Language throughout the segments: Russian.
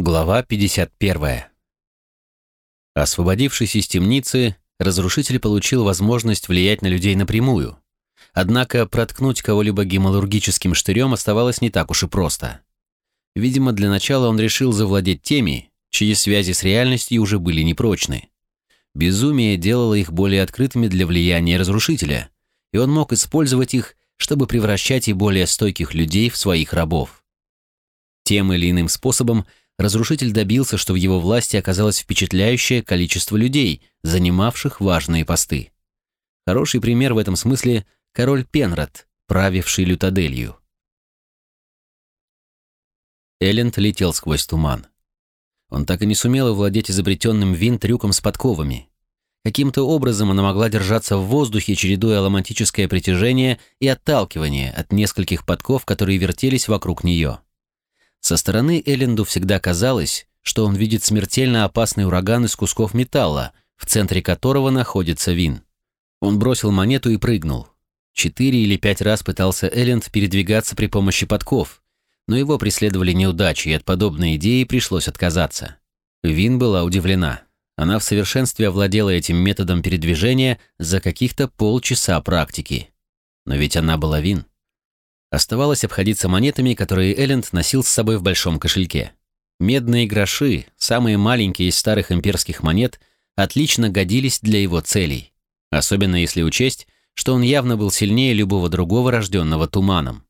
Глава 51. Освободившись из темницы, разрушитель получил возможность влиять на людей напрямую. Однако проткнуть кого-либо гемалургическим штырем оставалось не так уж и просто. Видимо, для начала он решил завладеть теми, чьи связи с реальностью уже были непрочны. Безумие делало их более открытыми для влияния разрушителя, и он мог использовать их, чтобы превращать и более стойких людей в своих рабов. Тем или иным способом разрушитель добился, что в его власти оказалось впечатляющее количество людей, занимавших важные посты. Хороший пример в этом смысле – король Пенрод, правивший Лютаделью. Элленд летел сквозь туман. Он так и не сумел овладеть изобретенным вин трюком с подковами. Каким-то образом она могла держаться в воздухе, чередуя ломантическое притяжение и отталкивание от нескольких подков, которые вертелись вокруг нее. Со стороны Элленду всегда казалось, что он видит смертельно опасный ураган из кусков металла, в центре которого находится Вин. Он бросил монету и прыгнул. Четыре или пять раз пытался Элленд передвигаться при помощи подков, но его преследовали неудачи, и от подобной идеи пришлось отказаться. Вин была удивлена. Она в совершенстве овладела этим методом передвижения за каких-то полчаса практики. Но ведь она была Вин. Оставалось обходиться монетами, которые Элленд носил с собой в большом кошельке. Медные гроши, самые маленькие из старых имперских монет, отлично годились для его целей. Особенно если учесть, что он явно был сильнее любого другого рожденного туманом.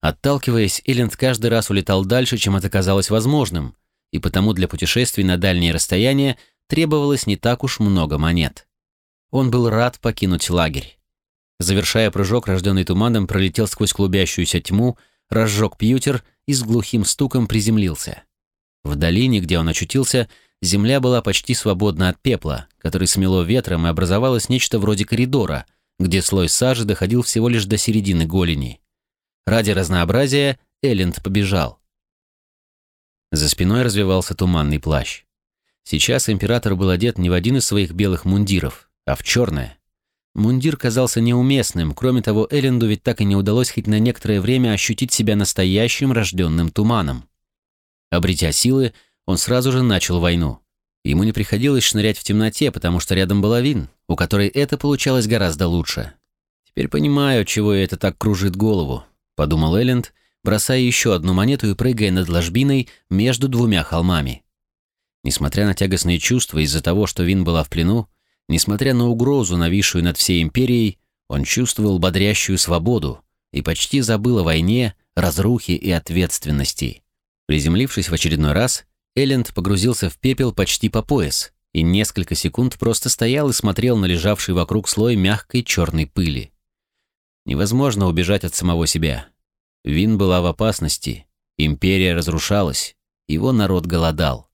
Отталкиваясь, Элленд каждый раз улетал дальше, чем это казалось возможным, и потому для путешествий на дальние расстояния требовалось не так уж много монет. Он был рад покинуть лагерь. Завершая прыжок, рожденный туманом пролетел сквозь клубящуюся тьму, разжег пьютер и с глухим стуком приземлился. В долине, где он очутился, земля была почти свободна от пепла, который смело ветром и образовалось нечто вроде коридора, где слой сажи доходил всего лишь до середины голени. Ради разнообразия Элленд побежал. За спиной развивался туманный плащ. Сейчас император был одет не в один из своих белых мундиров, а в черное. Мундир казался неуместным, кроме того, Элленду ведь так и не удалось хоть на некоторое время ощутить себя настоящим рожденным туманом. Обретя силы, он сразу же начал войну. Ему не приходилось шнырять в темноте, потому что рядом была Вин, у которой это получалось гораздо лучше. «Теперь понимаю, чего это так кружит голову», — подумал Элленд, бросая еще одну монету и прыгая над ложбиной между двумя холмами. Несмотря на тягостные чувства из-за того, что Вин была в плену, Несмотря на угрозу, нависшую над всей империей, он чувствовал бодрящую свободу и почти забыл о войне, разрухе и ответственности. Приземлившись в очередной раз, Элленд погрузился в пепел почти по пояс и несколько секунд просто стоял и смотрел на лежавший вокруг слой мягкой черной пыли. Невозможно убежать от самого себя. Вин была в опасности, империя разрушалась, его народ голодал.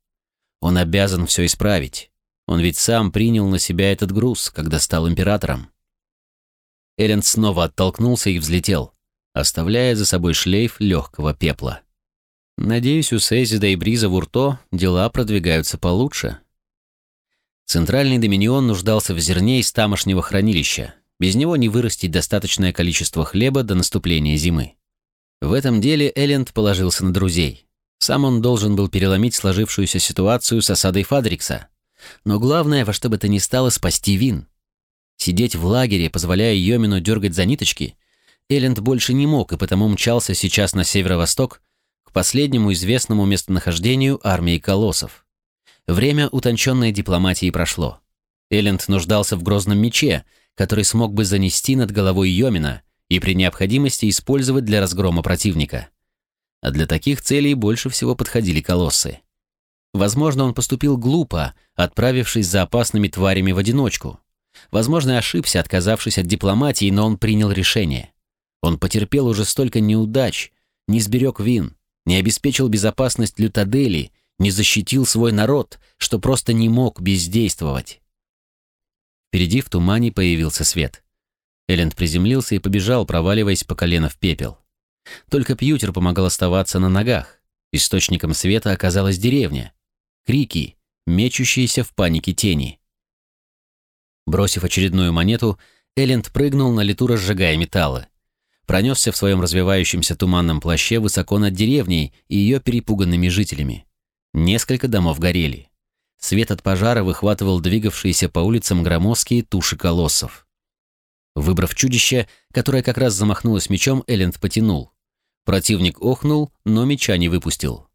Он обязан все исправить. Он ведь сам принял на себя этот груз, когда стал императором. Элленд снова оттолкнулся и взлетел, оставляя за собой шлейф легкого пепла. Надеюсь, у Сейзида и Бриза в Урто дела продвигаются получше. Центральный доминион нуждался в зерне из тамошнего хранилища. Без него не вырастить достаточное количество хлеба до наступления зимы. В этом деле Элленд положился на друзей. Сам он должен был переломить сложившуюся ситуацию с осадой Фадрикса, но главное, во что бы то ни стало, спасти Вин. Сидеть в лагере, позволяя Йомину дергать за ниточки, Элленд больше не мог и потому мчался сейчас на северо-восток к последнему известному местонахождению армии колоссов. Время утонченной дипломатии прошло. Элленд нуждался в грозном мече, который смог бы занести над головой Йомина и при необходимости использовать для разгрома противника. А для таких целей больше всего подходили колоссы. Возможно, он поступил глупо, отправившись за опасными тварями в одиночку. Возможно, ошибся, отказавшись от дипломатии, но он принял решение. Он потерпел уже столько неудач, не сберег вин, не обеспечил безопасность Лютадели, не защитил свой народ, что просто не мог бездействовать. Впереди в тумане появился свет. Элленд приземлился и побежал, проваливаясь по колено в пепел. Только Пьютер помогал оставаться на ногах. Источником света оказалась деревня крики, мечущиеся в панике тени. Бросив очередную монету, Элленд прыгнул на лету, разжигая металлы. Пронесся в своем развивающемся туманном плаще высоко над деревней и ее перепуганными жителями. Несколько домов горели. Свет от пожара выхватывал двигавшиеся по улицам громоздкие туши колоссов. Выбрав чудище, которое как раз замахнулось мечом, Элленд потянул. Противник охнул, но меча не выпустил.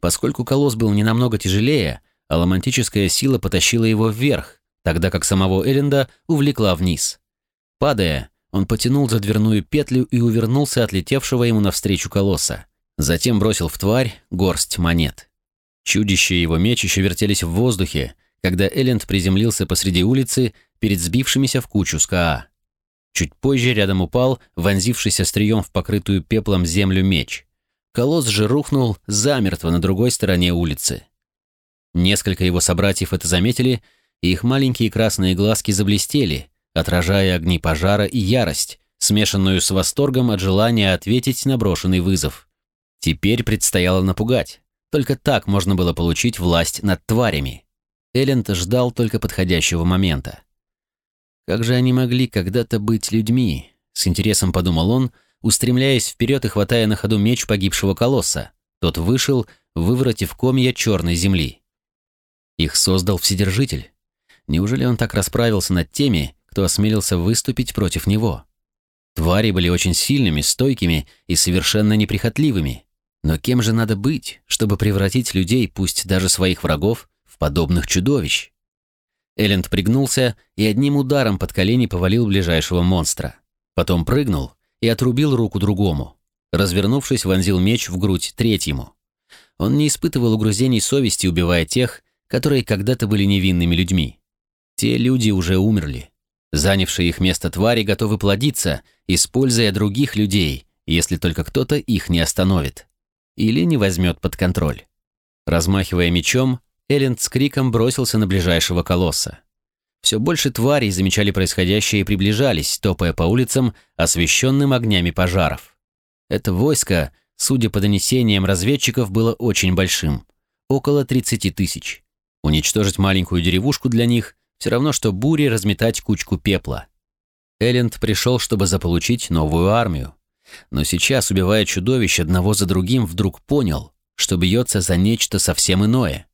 Поскольку колосс был не намного тяжелее, аламантическая сила потащила его вверх, тогда как самого Элленда увлекла вниз. Падая, он потянул за дверную петлю и увернулся от летевшего ему навстречу колосса. Затем бросил в тварь горсть монет. Чудище и его меч еще вертелись в воздухе, когда Элленд приземлился посреди улицы перед сбившимися в кучу СКА. Чуть позже рядом упал, вонзившийся стрием в покрытую пеплом землю меч. Колосс же рухнул замертво на другой стороне улицы. Несколько его собратьев это заметили, и их маленькие красные глазки заблестели, отражая огни пожара и ярость, смешанную с восторгом от желания ответить на брошенный вызов. Теперь предстояло напугать. Только так можно было получить власть над тварями. Элленд ждал только подходящего момента. Как же они могли когда-то быть людьми? С интересом подумал он, устремляясь вперед и хватая на ходу меч погибшего колосса. Тот вышел, выворотив комья черной земли. Их создал Вседержитель. Неужели он так расправился над теми, кто осмелился выступить против него? Твари были очень сильными, стойкими и совершенно неприхотливыми. Но кем же надо быть, чтобы превратить людей, пусть даже своих врагов, в подобных чудовищ? Элленд пригнулся и одним ударом под колени повалил ближайшего монстра. Потом прыгнул и отрубил руку другому. Развернувшись, вонзил меч в грудь третьему. Он не испытывал угрызений совести, убивая тех, которые когда-то были невинными людьми. Те люди уже умерли. Занявшие их место твари готовы плодиться, используя других людей, если только кто-то их не остановит. Или не возьмет под контроль. Размахивая мечом, Элленд с криком бросился на ближайшего колосса. Все больше тварей замечали происходящее и приближались, топая по улицам, освещенным огнями пожаров. Это войско, судя по донесениям разведчиков, было очень большим. Около 30 тысяч. Уничтожить маленькую деревушку для них – все равно, что бури разметать кучку пепла. Элленд пришел, чтобы заполучить новую армию. Но сейчас, убивая чудовищ одного за другим, вдруг понял, что бьется за нечто совсем иное.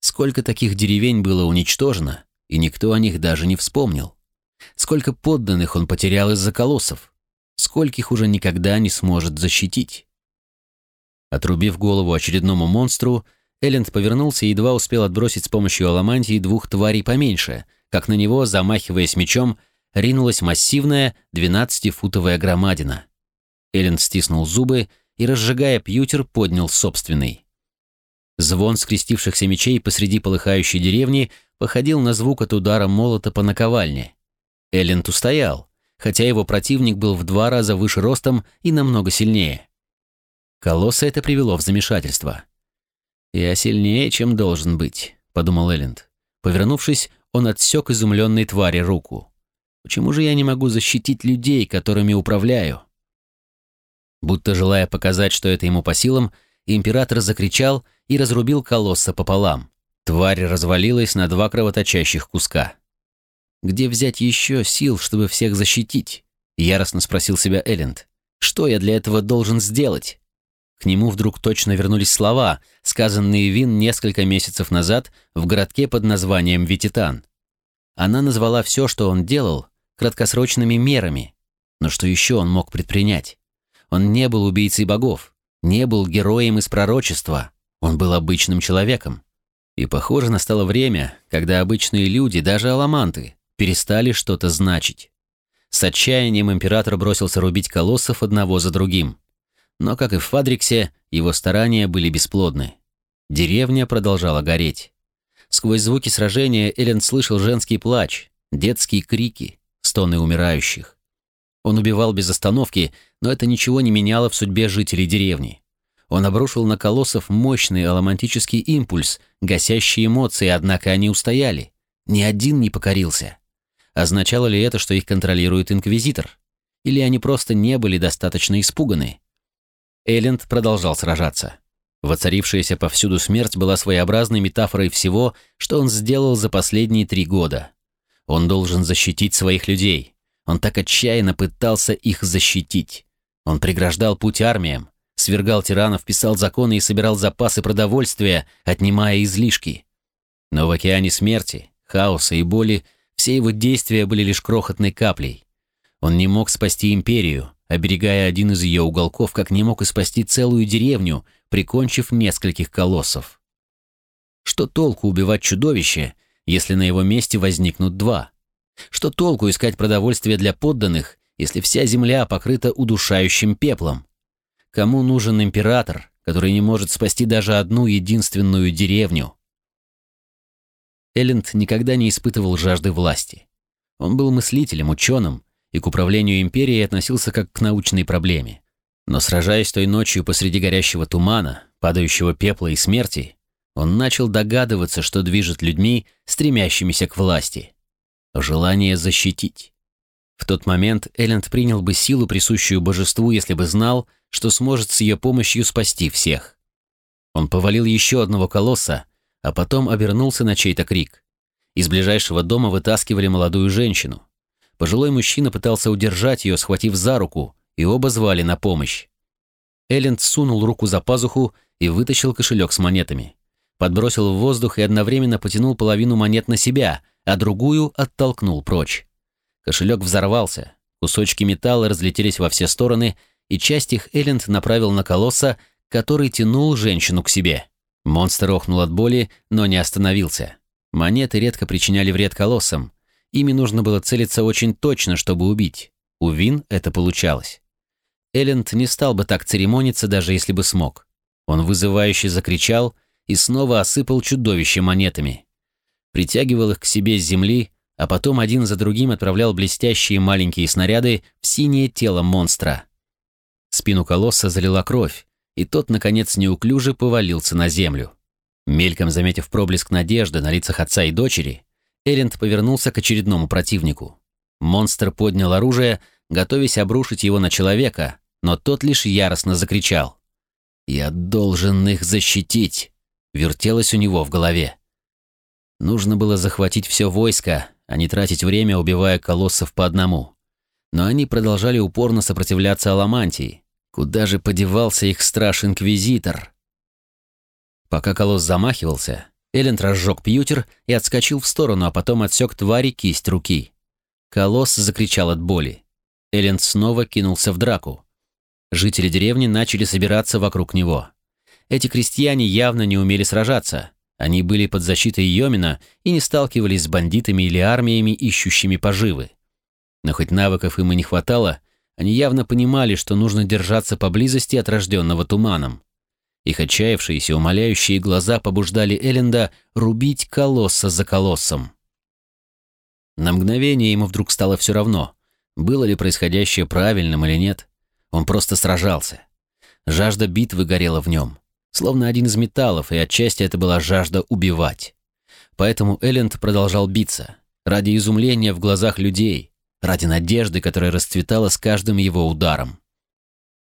Сколько таких деревень было уничтожено, и никто о них даже не вспомнил. Сколько подданных он потерял из-за колоссов. Скольких уже никогда не сможет защитить. Отрубив голову очередному монстру, Элленд повернулся и едва успел отбросить с помощью аламантии двух тварей поменьше, как на него, замахиваясь мечом, ринулась массивная двенадцатифутовая громадина. Элленд стиснул зубы и, разжигая пьютер, поднял собственный. Звон скрестившихся мечей посреди полыхающей деревни походил на звук от удара молота по наковальне. Элленд устоял, хотя его противник был в два раза выше ростом и намного сильнее. Колосса это привело в замешательство. «Я сильнее, чем должен быть», — подумал Элленд. Повернувшись, он отсек изумленной твари руку. «Почему же я не могу защитить людей, которыми управляю?» Будто желая показать, что это ему по силам, император закричал и разрубил колосса пополам. Тварь развалилась на два кровоточащих куска. «Где взять еще сил, чтобы всех защитить?» — яростно спросил себя Элленд. «Что я для этого должен сделать?» К нему вдруг точно вернулись слова, сказанные Вин несколько месяцев назад в городке под названием Вититан. Она назвала все, что он делал, краткосрочными мерами. Но что еще он мог предпринять? Он не был убийцей богов не был героем из пророчества, он был обычным человеком. И, похоже, настало время, когда обычные люди, даже аламанты, перестали что-то значить. С отчаянием император бросился рубить колоссов одного за другим. Но, как и в Фадриксе, его старания были бесплодны. Деревня продолжала гореть. Сквозь звуки сражения Эллен слышал женский плач, детские крики, стоны умирающих. Он убивал без остановки, но это ничего не меняло в судьбе жителей деревни. Он обрушил на колоссов мощный аламантический импульс, гасящий эмоции, однако они устояли. Ни один не покорился. Означало ли это, что их контролирует инквизитор? Или они просто не были достаточно испуганы? Элленд продолжал сражаться. Воцарившаяся повсюду смерть была своеобразной метафорой всего, что он сделал за последние три года. Он должен защитить своих людей. Он так отчаянно пытался их защитить. Он преграждал путь армиям, свергал тиранов, писал законы и собирал запасы продовольствия, отнимая излишки. Но в океане смерти, хаоса и боли все его действия были лишь крохотной каплей. Он не мог спасти империю, оберегая один из ее уголков, как не мог и спасти целую деревню, прикончив нескольких колоссов. Что толку убивать чудовище, если на его месте возникнут два? Что толку искать продовольствие для подданных, если вся земля покрыта удушающим пеплом? Кому нужен император, который не может спасти даже одну единственную деревню? Элленд никогда не испытывал жажды власти. Он был мыслителем, ученым, и к управлению империей относился как к научной проблеме. Но сражаясь той ночью посреди горящего тумана, падающего пепла и смерти, он начал догадываться, что движет людьми, стремящимися к власти. Желание защитить. В тот момент Элленд принял бы силу, присущую божеству, если бы знал, что сможет с ее помощью спасти всех. Он повалил еще одного колосса, а потом обернулся на чей-то крик. Из ближайшего дома вытаскивали молодую женщину. Пожилой мужчина пытался удержать ее, схватив за руку, и оба звали на помощь. Элленд сунул руку за пазуху и вытащил кошелек с монетами. Подбросил в воздух и одновременно потянул половину монет на себя, а другую оттолкнул прочь. Кошелек взорвался, кусочки металла разлетелись во все стороны, и часть их Элленд направил на колосса, который тянул женщину к себе. Монстр охнул от боли, но не остановился. Монеты редко причиняли вред колоссам. Ими нужно было целиться очень точно, чтобы убить. У Вин это получалось. Элленд не стал бы так церемониться, даже если бы смог. Он вызывающе закричал и снова осыпал чудовище монетами. Притягивал их к себе с земли, а потом один за другим отправлял блестящие маленькие снаряды в синее тело монстра. Спину колосса залила кровь, и тот, наконец, неуклюже повалился на землю. Мельком заметив проблеск надежды на лицах отца и дочери, Эренд повернулся к очередному противнику. Монстр поднял оружие, готовясь обрушить его на человека, но тот лишь яростно закричал. «Я должен их защитить!» — вертелось у него в голове. Нужно было захватить все войско, а не тратить время, убивая колоссов по одному. Но они продолжали упорно сопротивляться Аламантии, Куда же подевался их страж-инквизитор? Пока колосс замахивался, Элленд разжег пьютер и отскочил в сторону, а потом отсек твари кисть руки. Колосс закричал от боли. Элленд снова кинулся в драку. Жители деревни начали собираться вокруг него. Эти крестьяне явно не умели сражаться. Они были под защитой Йомина и не сталкивались с бандитами или армиями, ищущими поживы. Но хоть навыков им и не хватало, они явно понимали, что нужно держаться поблизости от рожденного туманом. Их отчаявшиеся, умоляющие глаза побуждали Эленда рубить колосса за колоссом. На мгновение ему вдруг стало все равно, было ли происходящее правильным или нет. Он просто сражался. Жажда битвы горела в нем, словно один из металлов, и отчасти это была жажда убивать. Поэтому Элленд продолжал биться, ради изумления в глазах людей, ради надежды, которая расцветала с каждым его ударом.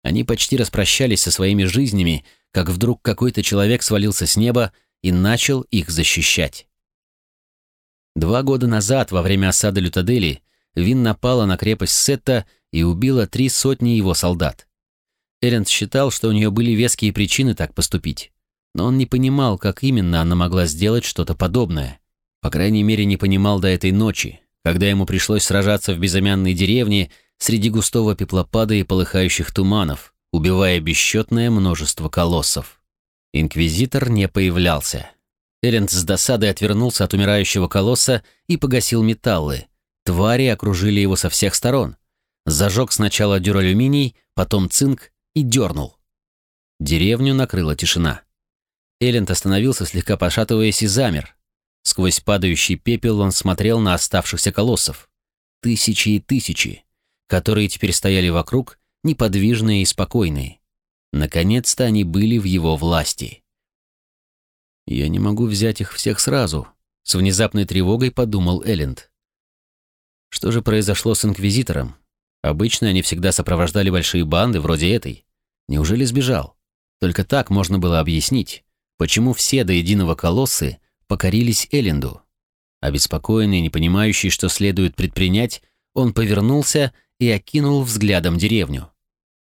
Они почти распрощались со своими жизнями, как вдруг какой-то человек свалился с неба и начал их защищать. Два года назад, во время осады Лютадели, Вин напала на крепость Сетта и убила три сотни его солдат. Эренд считал, что у нее были веские причины так поступить, но он не понимал, как именно она могла сделать что-то подобное. По крайней мере, не понимал до этой ночи, когда ему пришлось сражаться в безымянной деревне среди густого пеплопада и полыхающих туманов, убивая бесчетное множество колоссов. Инквизитор не появлялся. Эренд с досадой отвернулся от умирающего колосса и погасил металлы. Твари окружили его со всех сторон. Зажег сначала дюралюминий, потом цинк и дернул. Деревню накрыла тишина. Элленд остановился, слегка пошатываясь, и замер, Сквозь падающий пепел он смотрел на оставшихся колоссов. Тысячи и тысячи, которые теперь стояли вокруг, неподвижные и спокойные. Наконец-то они были в его власти. «Я не могу взять их всех сразу», — с внезапной тревогой подумал Элленд. Что же произошло с Инквизитором? Обычно они всегда сопровождали большие банды, вроде этой. Неужели сбежал? Только так можно было объяснить, почему все до единого колоссы покорились Элленду. Обеспокоенный, не понимающий, что следует предпринять, он повернулся и окинул взглядом деревню.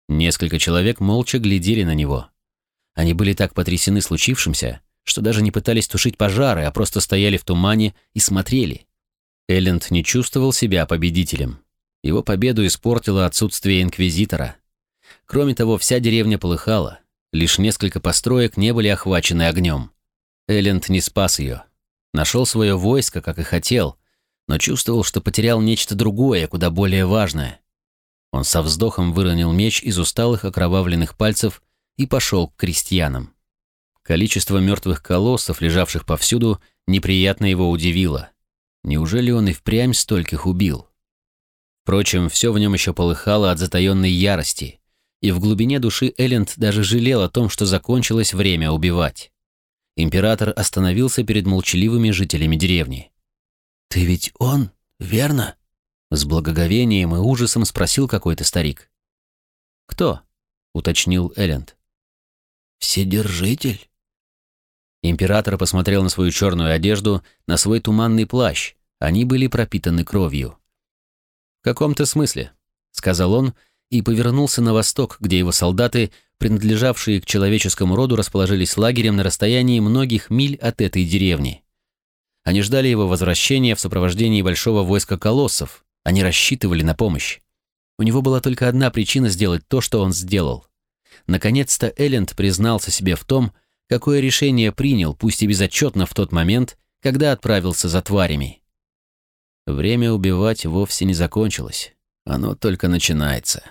Несколько человек молча глядели на него. Они были так потрясены случившимся, что даже не пытались тушить пожары, а просто стояли в тумане и смотрели. Элленд не чувствовал себя победителем. Его победу испортило отсутствие инквизитора. Кроме того, вся деревня полыхала. Лишь несколько построек не были охвачены огнем. Элленд не спас ее. Нашел свое войско, как и хотел, но чувствовал, что потерял нечто другое, куда более важное. Он со вздохом выронил меч из усталых окровавленных пальцев и пошел к крестьянам. Количество мертвых колоссов, лежавших повсюду, неприятно его удивило. Неужели он и впрямь стольких убил? Впрочем, все в нем еще полыхало от затаенной ярости, и в глубине души Элленд даже жалел о том, что закончилось время убивать. Император остановился перед молчаливыми жителями деревни. «Ты ведь он, верно?» С благоговением и ужасом спросил какой-то старик. «Кто?» — уточнил Элленд. «Вседержитель?» Император посмотрел на свою черную одежду, на свой туманный плащ. Они были пропитаны кровью. «В каком-то смысле», — сказал он, и повернулся на восток, где его солдаты, принадлежавшие к человеческому роду, расположились лагерем на расстоянии многих миль от этой деревни. Они ждали его возвращения в сопровождении большого войска колоссов. Они рассчитывали на помощь. У него была только одна причина сделать то, что он сделал. Наконец-то Элленд признался себе в том, какое решение принял, пусть и безотчетно в тот момент, когда отправился за тварями. Время убивать вовсе не закончилось. Оно только начинается.